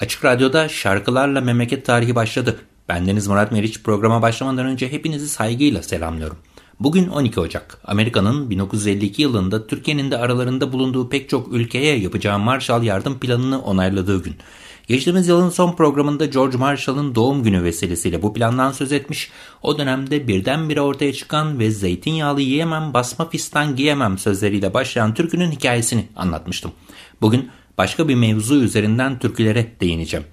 Açık Radyo'da şarkılarla memleket tarihi başladı. Bendeniz Murat Meriç programa başlamadan önce hepinizi saygıyla selamlıyorum. Bugün 12 Ocak. Amerika'nın 1952 yılında Türkiye'nin de aralarında bulunduğu pek çok ülkeye yapacağı Marshall yardım planını onayladığı gün. Geçtiğimiz yılın son programında George Marshall'ın doğum günü vesilesiyle bu plandan söz etmiş, o dönemde birdenbire ortaya çıkan ve zeytinyağlı yiyemem, basma fistan giyemem sözleriyle başlayan türkünün hikayesini anlatmıştım. Bugün başka bir mevzu üzerinden türkülere değineceğim.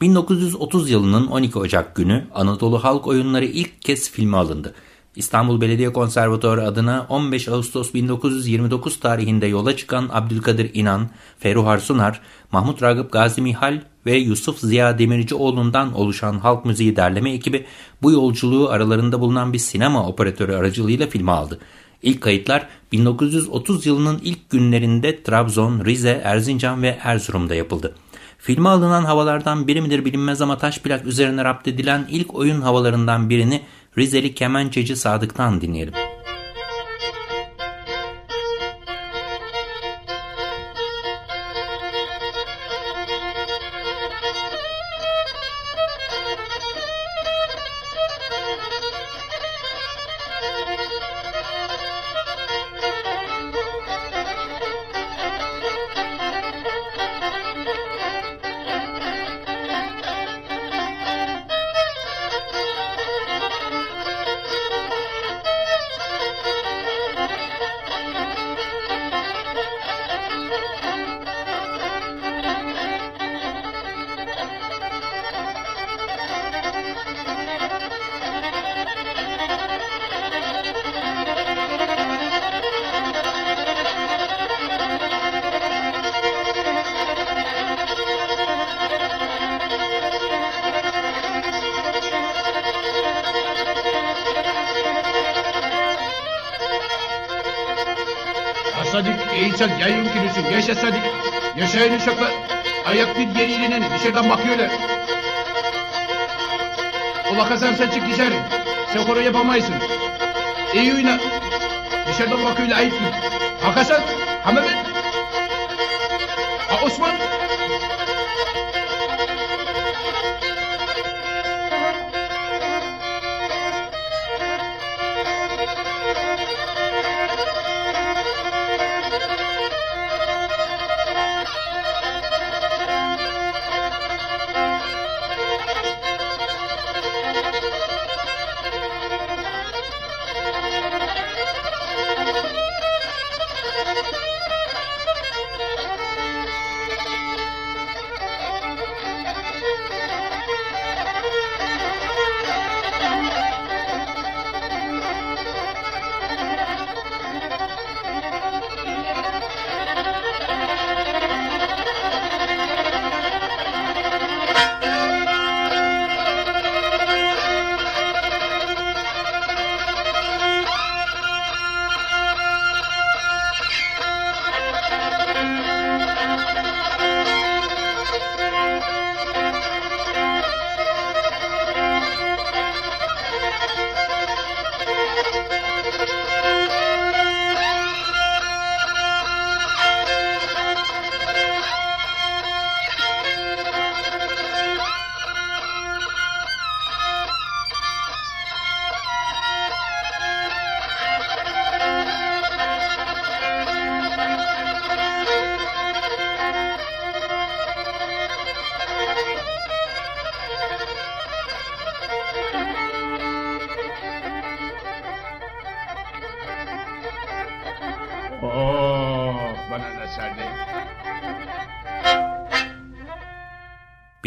1930 yılının 12 Ocak günü Anadolu Halk Oyunları ilk kez filme alındı. İstanbul Belediye Konservatuarı adına 15 Ağustos 1929 tarihinde yola çıkan Abdülkadir İnan, Ferruh Sunar, Mahmut Ragıp Gazi Mihal ve Yusuf Ziya Demircioğlu'ndan oluşan halk müziği derleme ekibi bu yolculuğu aralarında bulunan bir sinema operatörü aracılığıyla filme aldı. İlk kayıtlar 1930 yılının ilk günlerinde Trabzon, Rize, Erzincan ve Erzurum'da yapıldı. Filme alınan havalardan biri midir bilinmez ama taş plak üzerine rapt edilen ilk oyun havalarından birini Rizeli kemençeci Sadık'tan dinleyelim. Eğitsel yayın kilosun. Yaşa Sadık. Yaşayın uşaklar. Ayak bir yeriyle dışarıdan bakıyorlar. Ola Hasan sen çık dışarı. Sen koro yapamayısın. İyi oyna. Dışarıdan bakıyorlar ayıp mı? Ha Hasan. Ha Mehmet. Ha Osman.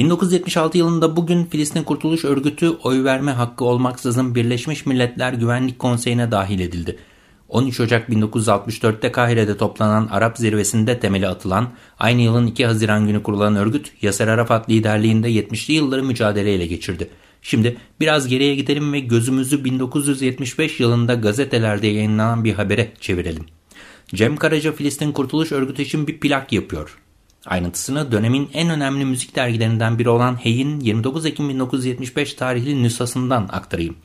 1976 yılında bugün Filistin Kurtuluş Örgütü oy verme hakkı olmaksızın Birleşmiş Milletler Güvenlik Konseyi'ne dahil edildi. 13 Ocak 1964'te Kahire'de toplanan Arap zirvesinde temeli atılan, aynı yılın 2 Haziran günü kurulan örgüt, Yasser Arafat liderliğinde 70'li yılları mücadeleyle geçirdi. Şimdi biraz geriye gidelim ve gözümüzü 1975 yılında gazetelerde yayınlanan bir habere çevirelim. Cem Karaca Filistin Kurtuluş Örgütü için bir plak yapıyor. Ayrıntısını dönemin en önemli müzik dergilerinden biri olan Hey'in 29 Ekim 1975 tarihli nüshasından aktarayım.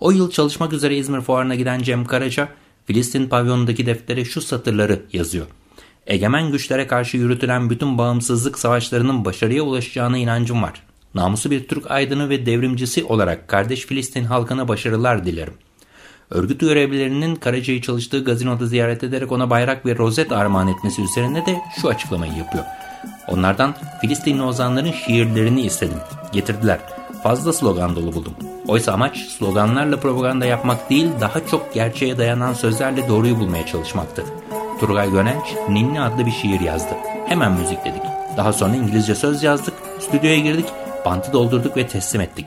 O yıl çalışmak üzere İzmir Fuarı'na giden Cem Karaca, Filistin pavyonundaki deftere şu satırları yazıyor. Egemen güçlere karşı yürütülen bütün bağımsızlık savaşlarının başarıya ulaşacağına inancım var. Namusu bir Türk aydını ve devrimcisi olarak kardeş Filistin halkına başarılar dilerim. Örgüt görevlilerinin Karaca'yı çalıştığı gazinoda ziyaret ederek ona bayrak ve rozet armağan etmesi üzerine de şu açıklamayı yapıyor. Onlardan Filistinli ozanların şiirlerini istedim. Getirdiler. Fazla slogan dolu buldum. Oysa amaç sloganlarla propaganda yapmak değil daha çok gerçeğe dayanan sözlerle doğruyu bulmaya çalışmaktı. Turgay Gönenç Ninni adlı bir şiir yazdı. Hemen müzik dedik. Daha sonra İngilizce söz yazdık, stüdyoya girdik, bantı doldurduk ve teslim ettik.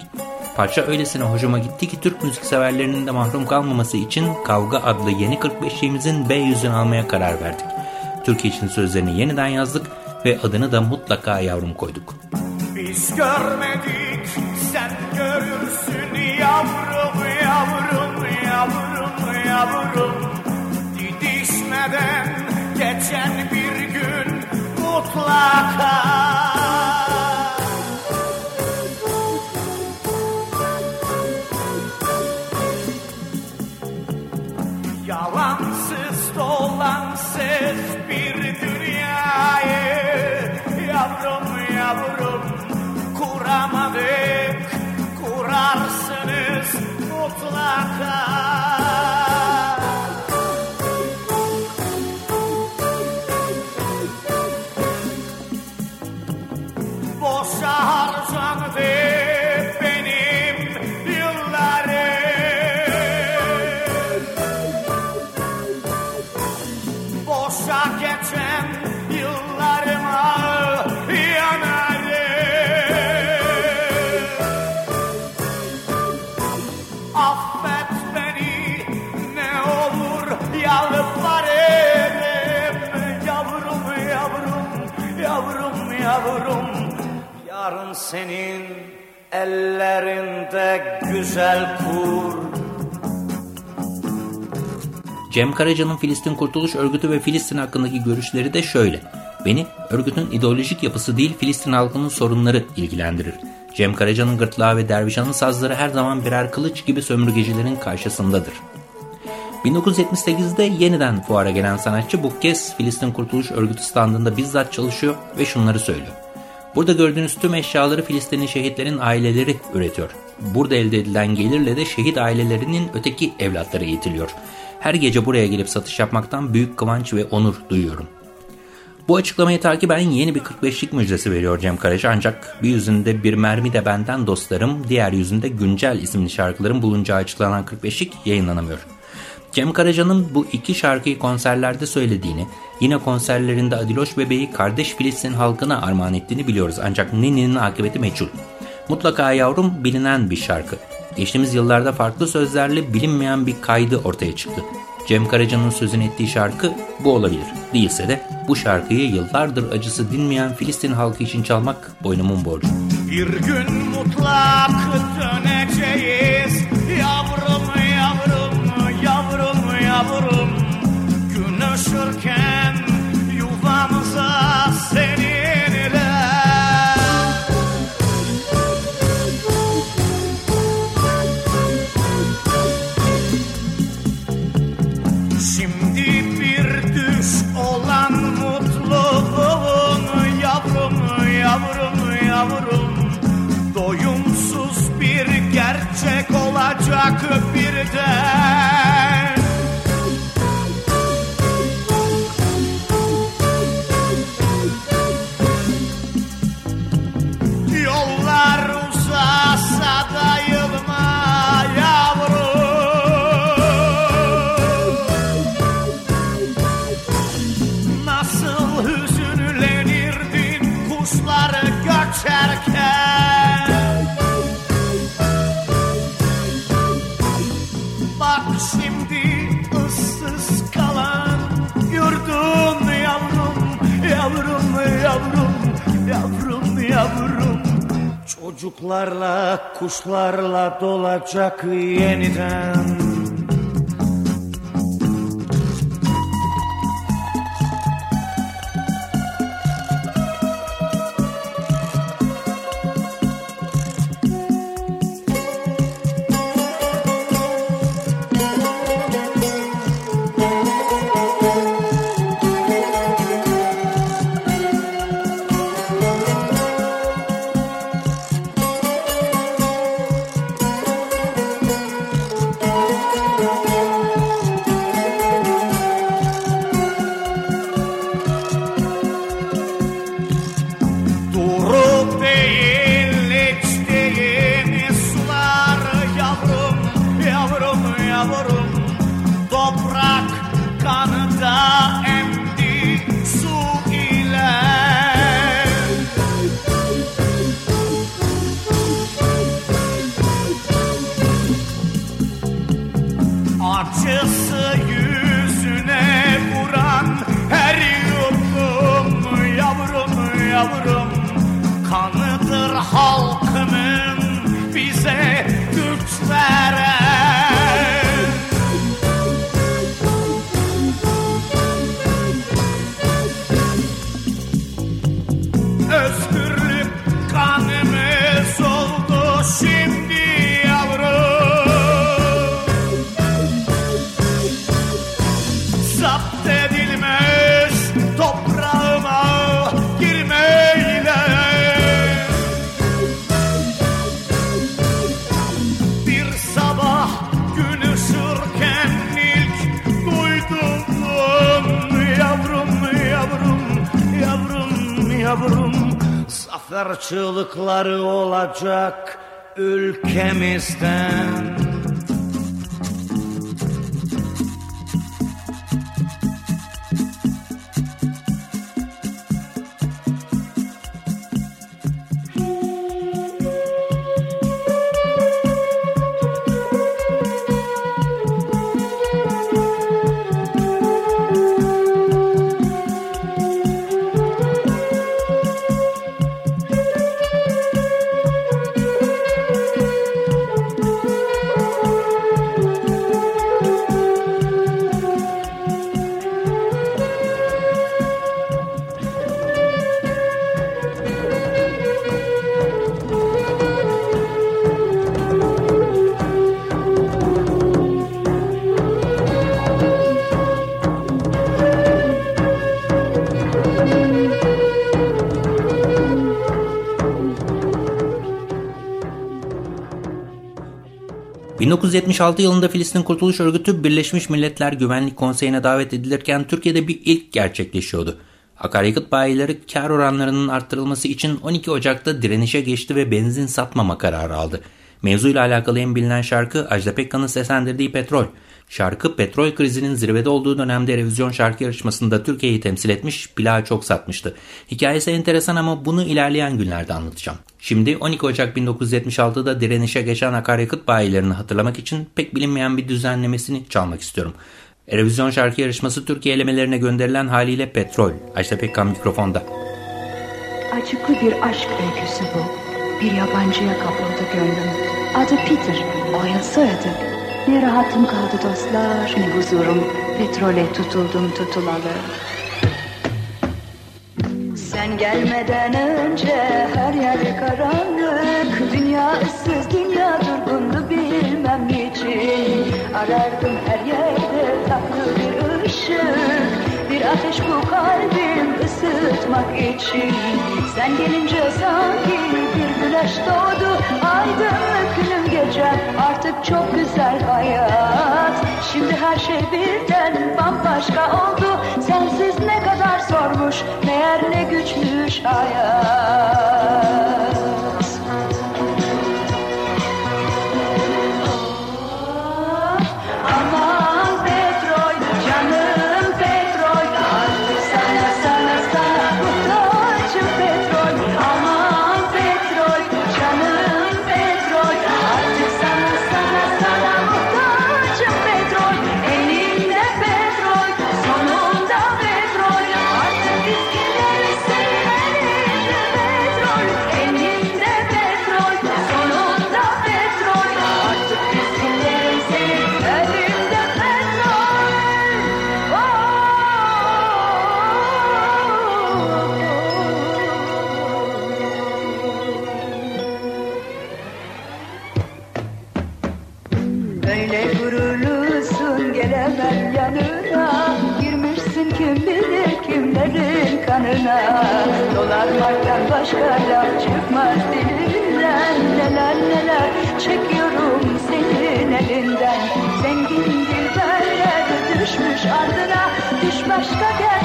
Parça öylesine hoşuma gitti ki Türk müzik severlerinin de mahrum kalmaması için Kavga adlı yeni 45'liğimizin B yüzünü almaya karar verdik. Türkiye için sözlerini yeniden yazdık ve adını da mutlaka yavrum koyduk. Biz görmedik sen görürsün yavrum yavrum yavrum yavrum Didişmeden geçen bir gün mutlaka mutlaka senin ellerinde güzel kur Cem Karaca'nın Filistin Kurtuluş Örgütü ve Filistin hakkındaki görüşleri de şöyle. Beni örgütün ideolojik yapısı değil Filistin halkının sorunları ilgilendirir. Cem Karaca'nın gırtlağı ve Dervişan'ın sazları her zaman birer kılıç gibi sömürgecilerin karşısındadır. 1978'de yeniden fuara gelen sanatçı bu kez Filistin Kurtuluş Örgütü standında bizzat çalışıyor ve şunları söylüyor. Burada gördüğünüz tüm eşyaları Filistinli şehitlerin aileleri üretiyor. Burada elde edilen gelirle de şehit ailelerinin öteki evlatları eğitiliyor. Her gece buraya gelip satış yapmaktan büyük kıvanç ve onur duyuyorum. Bu açıklamayı takiben yeni bir 45'lik müjdesi veriyor Cem Karaca ancak bir yüzünde bir mermi de benden dostlarım, diğer yüzünde güncel isimli şarkıların bulunacağı açıklanan 45'lik yayınlanamıyor. Cem Karaca'nın bu iki şarkıyı konserlerde söylediğini, yine konserlerinde Adiloş bebeği kardeş Filistin halkına armağan ettiğini biliyoruz ancak Nini'nin akıbeti meçhul. Mutlaka yavrum bilinen bir şarkı. Geçtiğimiz yıllarda farklı sözlerle bilinmeyen bir kaydı ortaya çıktı. Cem Karaca'nın sözünü ettiği şarkı bu olabilir. Değilse de bu şarkıyı yıllardır acısı dinmeyen Filistin halkı için çalmak boynumun borcu. Bir gün mutlak döneceğiz yavrum Gün ışırken yavrum, yavrum, yavrum. Çocuklarla, kuşlarla dolacak yeniden. Zafer çığlıkları olacak ülkemizden ...1976 yılında Filistin Kurtuluş Örgütü Birleşmiş Milletler Güvenlik Konseyi'ne davet edilirken Türkiye'de bir ilk gerçekleşiyordu. Akaryakıt bayileri kar oranlarının arttırılması için 12 Ocak'ta direnişe geçti ve benzin satmama kararı aldı. Mevzuyla alakalı en bilinen şarkı Ajda Pekkan'ın seslendirdiği Petrol. Şarkı petrol krizinin zirvede olduğu dönemde revizyon şarkı yarışmasında Türkiye'yi temsil etmiş, plağı çok satmıştı. Hikayesi enteresan ama bunu ilerleyen günlerde anlatacağım. Şimdi 12 Ocak 1976'da direnişe geçen akaryakıt bayilerini hatırlamak için pek bilinmeyen bir düzenlemesini çalmak istiyorum. Erevizyon şarkı yarışması Türkiye elemelerine gönderilen haliyle Petrol. Ajda Pekkan mikrofonda. Acıklı bir aşk öyküsü bu. Bir yabancıya kapıldı gönlüm. Adı Peter, Oil soyadı. Ne rahatım kaldı dostlar, ne huzurum. Petrole tutuldum tutulalı. Sen gelmeden önce her yer karanlık Dünya ıssız, dünya durgundu bilmem niçin Arardım her yerde tatlı bir ışık Bir ateş bu kalbim ısıtmak için Sen gelince sanki bir güneş doğdu Aydınlık gecem artık çok güzel hayat. Şimdi her şey birden bambaşka oldu. Sensiz ne kadar zormuş meğer ne güçmüş hayat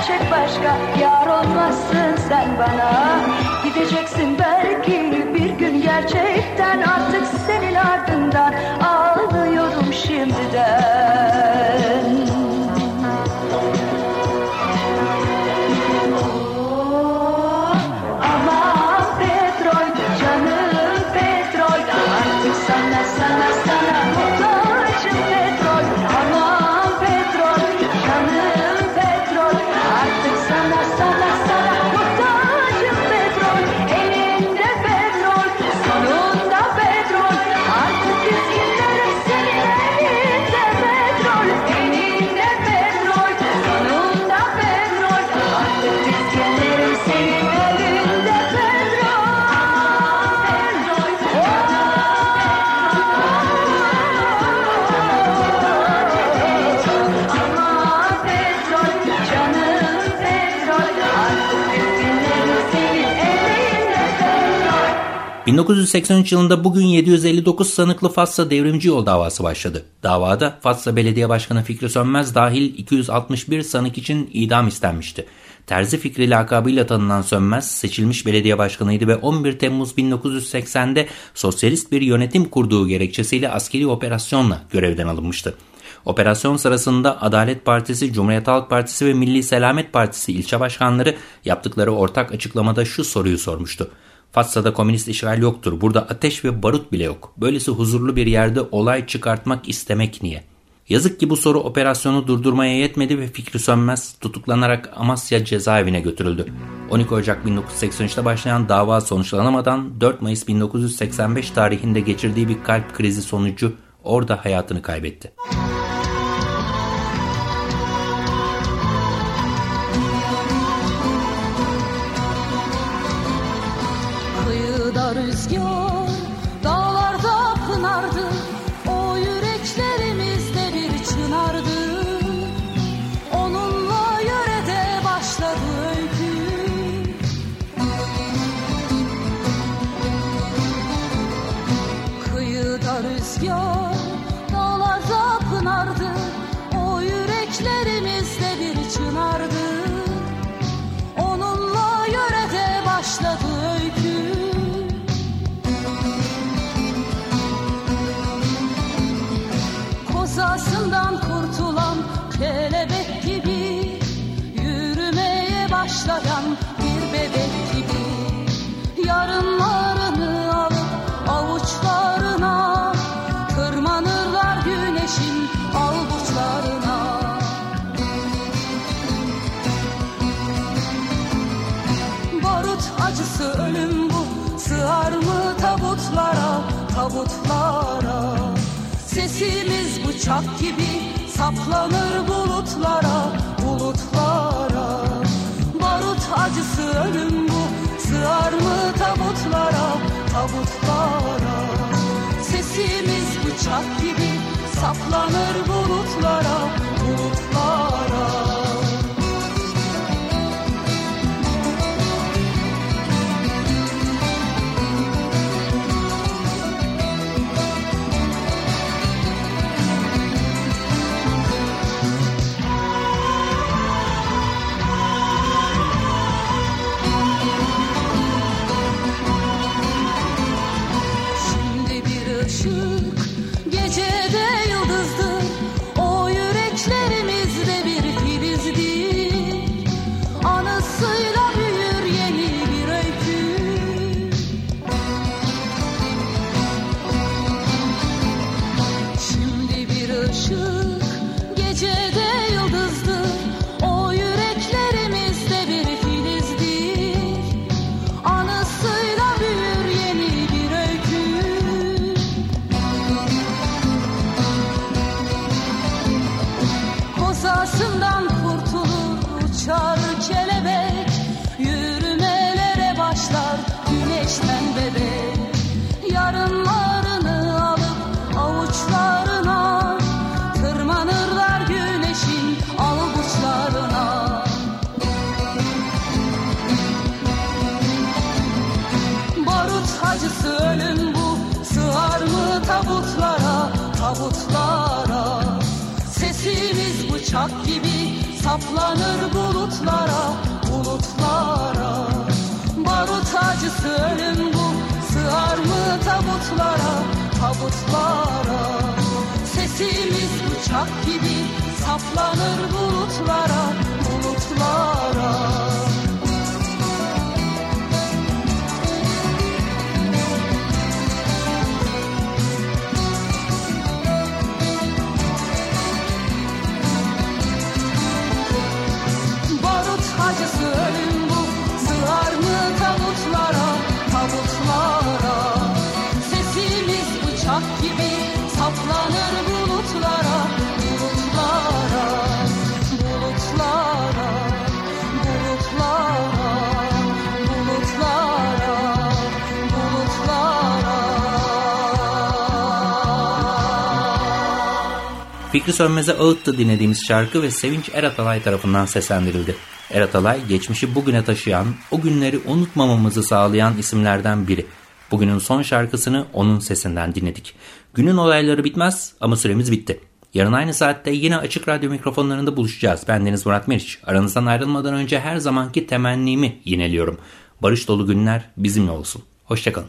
gerçek başka Yar olmazsın sen bana. Gideceksin belki bir gün gerçekten. Artık senin ardından ağlıyorum şimdiden 1983 yılında bugün 759 sanıklı Fatsa devrimci yol davası başladı. Davada Fatsa Belediye Başkanı Fikri Sönmez dahil 261 sanık için idam istenmişti. Terzi Fikri lakabıyla tanınan Sönmez seçilmiş belediye başkanıydı ve 11 Temmuz 1980'de sosyalist bir yönetim kurduğu gerekçesiyle askeri operasyonla görevden alınmıştı. Operasyon sırasında Adalet Partisi, Cumhuriyet Halk Partisi ve Milli Selamet Partisi ilçe başkanları yaptıkları ortak açıklamada şu soruyu sormuştu. Fatsa'da komünist işgal yoktur. Burada ateş ve barut bile yok. Böylesi huzurlu bir yerde olay çıkartmak istemek niye? Yazık ki bu soru operasyonu durdurmaya yetmedi ve Fikri Sönmez tutuklanarak Amasya cezaevine götürüldü. 12 Ocak 1983'te başlayan dava sonuçlanamadan 4 Mayıs 1985 tarihinde geçirdiği bir kalp krizi sonucu orada hayatını kaybetti. Sesimiz bıçak gibi saplanır bulutlara, bulutlara. Barut acısı ölüm bu Sığar mı tabutlara, tabutlara? Sesimiz bıçak gibi saplanır bulutlara, bulutlara saplanır bulutlara, bulutlara. Barut acısı ölüm bu, sığar mı tabutlara, tabutlara. Sesimiz bıçak gibi saplanır bulutlara, bulutlara. Fikri Sönmez'e ağıttı dinlediğimiz şarkı ve Sevinç Eratalay tarafından seslendirildi. Eratalay geçmişi bugüne taşıyan, o günleri unutmamamızı sağlayan isimlerden biri. Bugünün son şarkısını onun sesinden dinledik. Günün olayları bitmez ama süremiz bitti. Yarın aynı saatte yine açık radyo mikrofonlarında buluşacağız. Ben Deniz Murat Meriç. Aranızdan ayrılmadan önce her zamanki temennimi yineliyorum. Barış dolu günler bizimle olsun. Hoşçakalın.